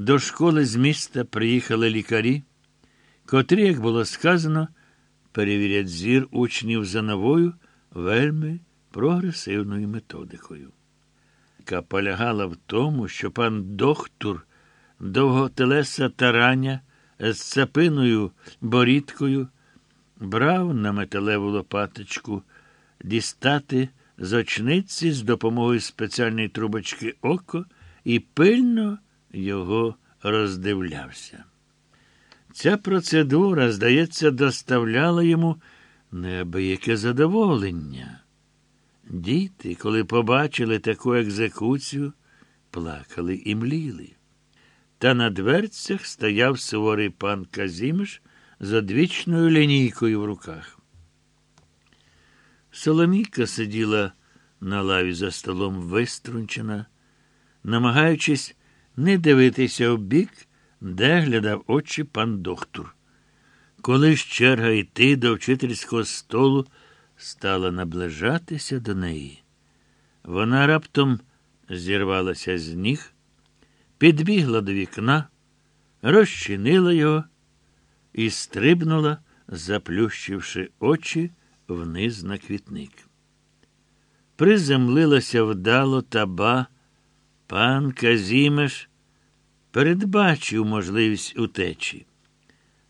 До школи з міста приїхали лікарі, котрі, як було сказано, перевірять зір учнів за новою, вельми прогресивною методикою, яка полягала в тому, що пан доктор довготелеса тараня з цапиною борідкою брав на металеву лопаточку дістати з очниці з допомогою спеціальної трубочки око і пильно його роздивлявся. Ця процедура, здається, доставляла йому неабияке задоволення. Діти, коли побачили таку екзекуцію, плакали і мліли. Та на дверцях стояв суворий пан Казімиш з одвічною лінійкою в руках. Соломійка сиділа на лаві за столом виструнчена, намагаючись не дивитися в бік, де глядав очі пан доктор. Коли ж черга йти до вчительського столу стала наближатися до неї, вона раптом зірвалася з ніг, підбігла до вікна, розчинила його і стрибнула, заплющивши очі вниз на квітник. Приземлилася вдало та ба, пан Казімеш передбачив можливість утечі.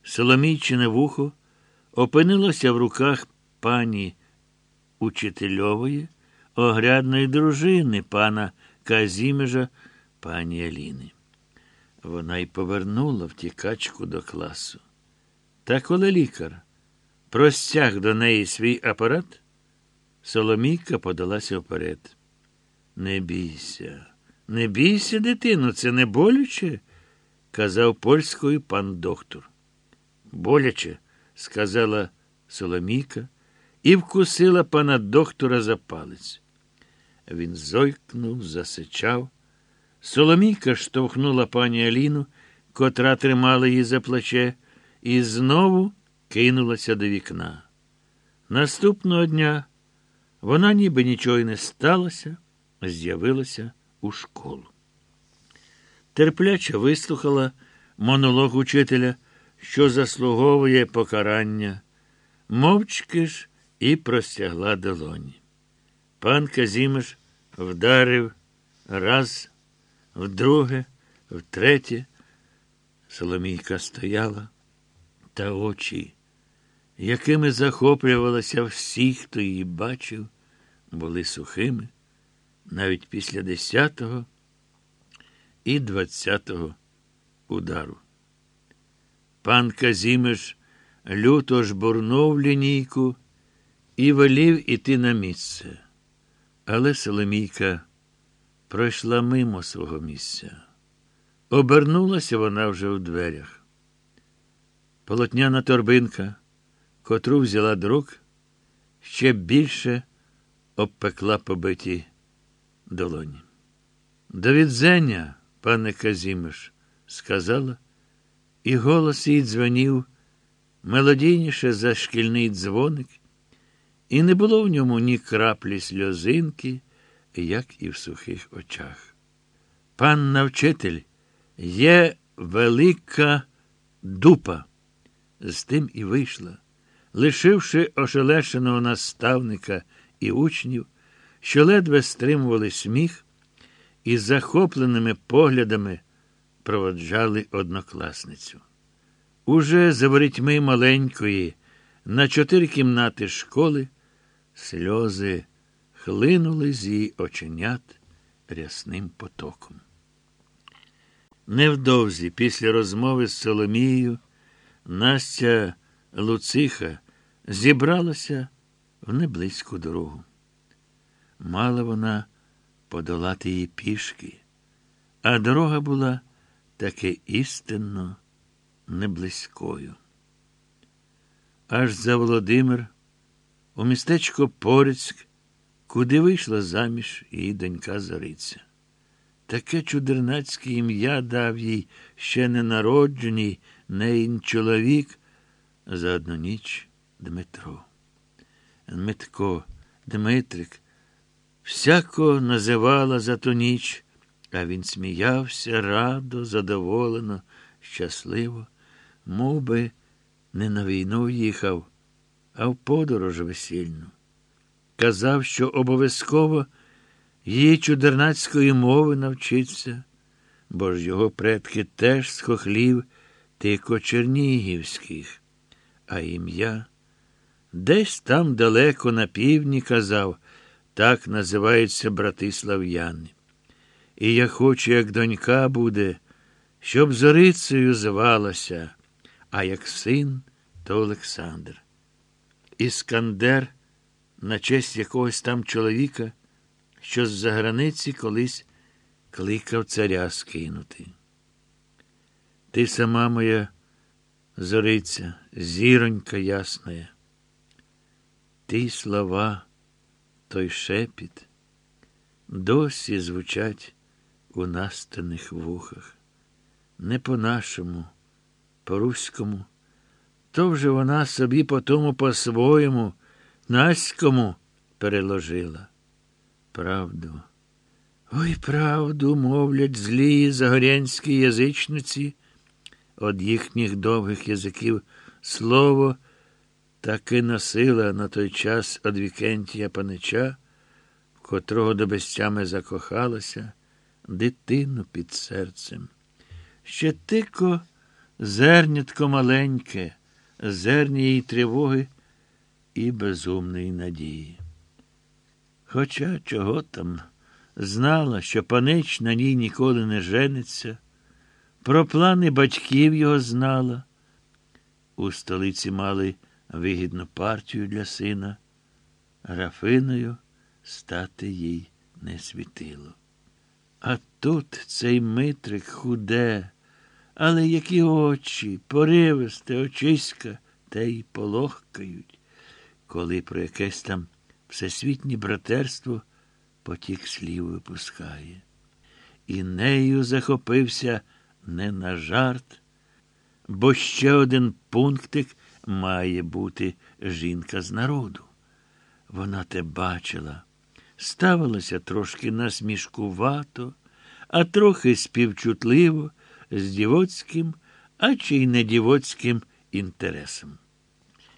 Соломійчине вухо опинилося в руках пані Учительової, огрядної дружини пана Казімежа, пані Аліни. Вона й повернула втікачку до класу. Та коли лікар простяг до неї свій апарат, Соломійка подалася вперед. Не бійся, не бійся, дитину, це не боляче, казав польською пан доктор. Боляче, сказала Соломійка і вкусила пана доктора за палець. Він зойкнув, засичав. Соломійка штовхнула пані Аліну, котра тримала її за плече, і знову кинулася до вікна. Наступного дня вона ніби нічого й не сталося, з'явилася у школу. Терпляче вислухала монолог учителя, що заслуговує покарання, мовчки ж і простягла долоні. Пан Казімиш вдарив раз, вдруге, втретє. Соломійка стояла, та очі, якими захоплювалася всі, хто її бачив, були сухими навіть після десятого і двадцятого удару. Пан Казімиш люто жбурнув лінійку і велів іти на місце. Але Соломійка пройшла мимо свого місця. Обернулася вона вже в дверях. Полотняна торбинка, котру взяла друг, ще більше обпекла побиті долоні. До відзення, пане Казімиш, сказала, і голос їй дзвонів мелодійніше за шкільний дзвоник, і не було в ньому ні краплі сльозинки, як і в сухих очах. Панна вчитель, є велика дупа. З тим і вийшла, лишивши ошелешеного наставника і учнів, що ледве стримували сміх і захопленими поглядами проводжали однокласницю. Уже за ворітьми маленької, на чотири кімнати школи, сльози хлинули з її оченят рясним потоком. Невдовзі, після розмови з Соломією, Настя Луциха зібралася в неблизьку дорогу. Мала вона подолати її пішки, а дорога була таки істинно неблизькою. Аж за Володимир, у містечко Порицьк, куди вийшла заміж її донька Зариця. Таке чудернацьке ім'я дав їй ще ненародженій неїн чоловік за одну ніч Дмитро. Дмитко, Дмитрик, всяко називала за ту ніч А він сміявся радо, задоволено, щасливо, мов би не на війну їхав, а в подорож весільну. Казав, що обов'язково її чудернацької мови навчиться, бо ж його предки теж з хохлів тико чернігівських, а ім'я десь там далеко на півдні казав, так називаються брати слав'яни. І я хочу, як донька буде, щоб зорицею звалася, а як син, то Олександр. Іскандер, на честь якогось там чоловіка, що з-за границі колись кликав царя скинути. Ти сама моя зориця, зіронька ясна. Ті слова, той шепіт досі звучать у настаних вухах. Не по-нашому, по-руському, то вже вона собі по тому по-своєму, наському переложила. Правду. Ой, правду, мовлять злі загорянські язичниці, од їхніх довгих язиків слово таки носила на той час од панича, в котрого до безтями закохалася, дитину під серцем. Ще тико зернятко маленьке, зерні її тривоги і безумної надії. Хоча чого там знала, що панич на ній ніколи не жениться, про плани батьків його знала. У столиці мали вигідну партію для сина, графиною стати їй не світило. А тут цей Митрик худе, але які очі, поривисте, очиська, те й полохкають, коли про якесь там всесвітнє братерство потік слів випускає. І нею захопився не на жарт, бо ще один пунктик має бути жінка з народу. Вона те бачила, ставилася трошки насмішкувато, а трохи співчутливо, з дівоцьким, а чи й не дівоцьким інтересом.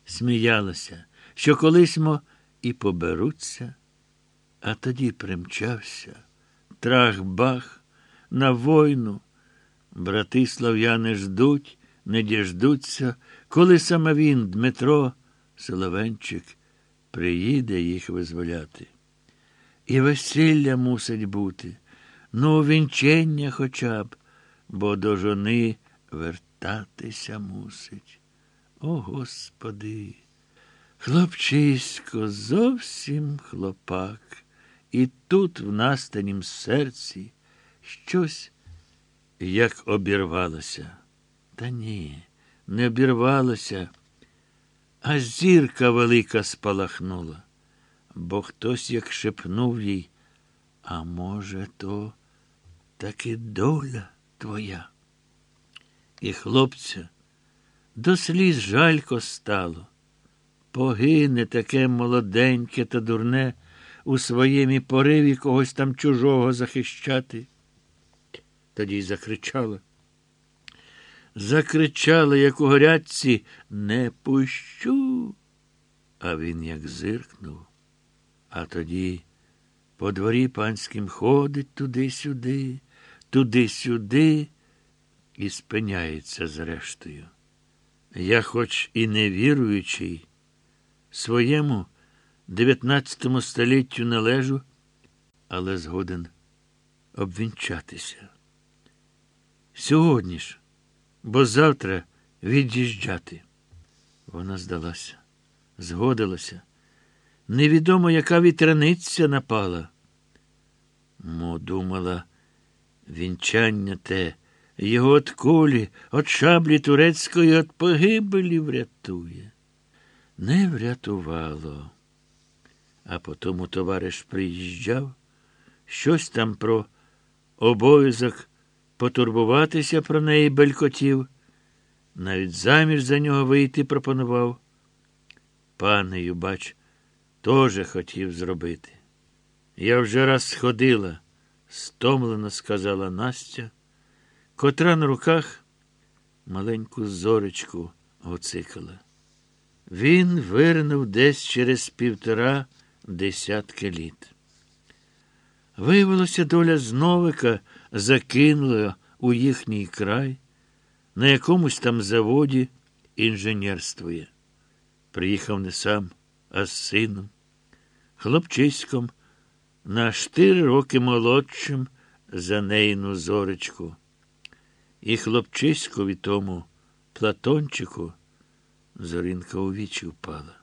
Сміялася, що колись мо і поберуться, а тоді примчався, трах-бах, на войну. Брати слав'яни ждуть, не діждуться, коли саме він, Дмитро Соловенчик, приїде їх визволяти. І весілля мусить бути, ну, вінчення хоча б, бо до жони вертатися мусить. О, Господи! Хлопчисько, зовсім хлопак, і тут в настанім серці щось як обірвалося. Та ні, не обірвалося, а зірка велика спалахнула, бо хтось як шепнув їй, а може, то таки доля твоя. І хлопця до сліз жалько стало. Погине таке молоденьке та дурне у своєму пориві когось там чужого захищати. Тоді й закричала. Закричала, як у горячці, не пущу. А він як зиркнув, а тоді по дворі панським ходить туди-сюди, туди-сюди і спиняється зрештою. Я, хоч і не віруючий, своєму дев'ятнадцятому століттю належу, але згоден обвінчатися. Сьогодні ж, бо завтра від'їжджати. Вона здалася, згодилася. Невідомо, яка вітряниця напала. Мо думала, вінчання те, його от кулі, от шаблі турецької, от погибелі врятує. Не врятувало. А потому товариш приїжджав, щось там про обов'язок потурбуватися про неї белькотів, навіть заміж за нього вийти пропонував. Панею, бач, теж хотів зробити. Я вже раз сходила, стомлено сказала Настя, котра на руках маленьку зоречку гоцикала. Він вирнув десь через півтора десятки літ. Виявилося, доля зновика закинула у їхній край, на якомусь там заводі інженерствує. Приїхав не сам, а з сином, хлопчиськом, на чотири роки молодшим за нейну зоречку. І хлопчиськові тому Платончику зоринка у вічі впала.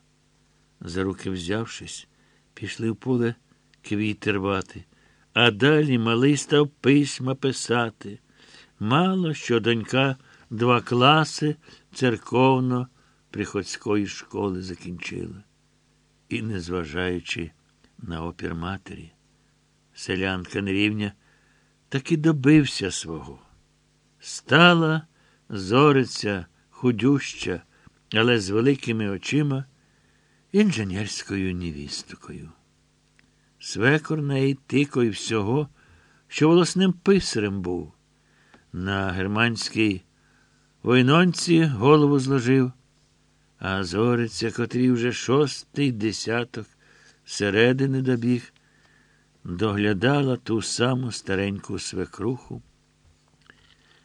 За руки взявшись, пішли в поле квіти рвати, а далі малий став письма писати. Мало що донька два класи церковно приходської школи закінчила. І, незважаючи на опір матері, селянка нерівня таки добився свого. Стала зориця худюща, але з великими очима інженерською невісткою. Свекор неї тикою всього, що волосним писарем був. На германській войнонці голову зложив, а зориця, котрій вже шостий десяток середини добіг, доглядала ту саму стареньку свекруху,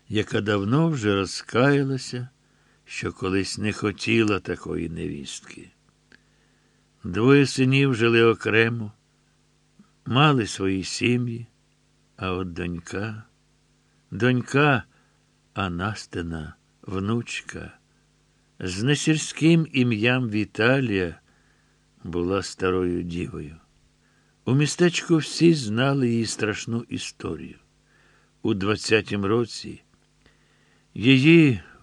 яка давно вже розкаялася, що колись не хотіла такої невістки. Двоє синів жили окремо, мали свої сім'ї, а от донька, донька Анастина, внучка, з несільським ім'ям Віталія була старою дівою. У містечку всі знали її страшну історію. У 20-м році її